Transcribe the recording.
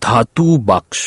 ধাতু বাক্স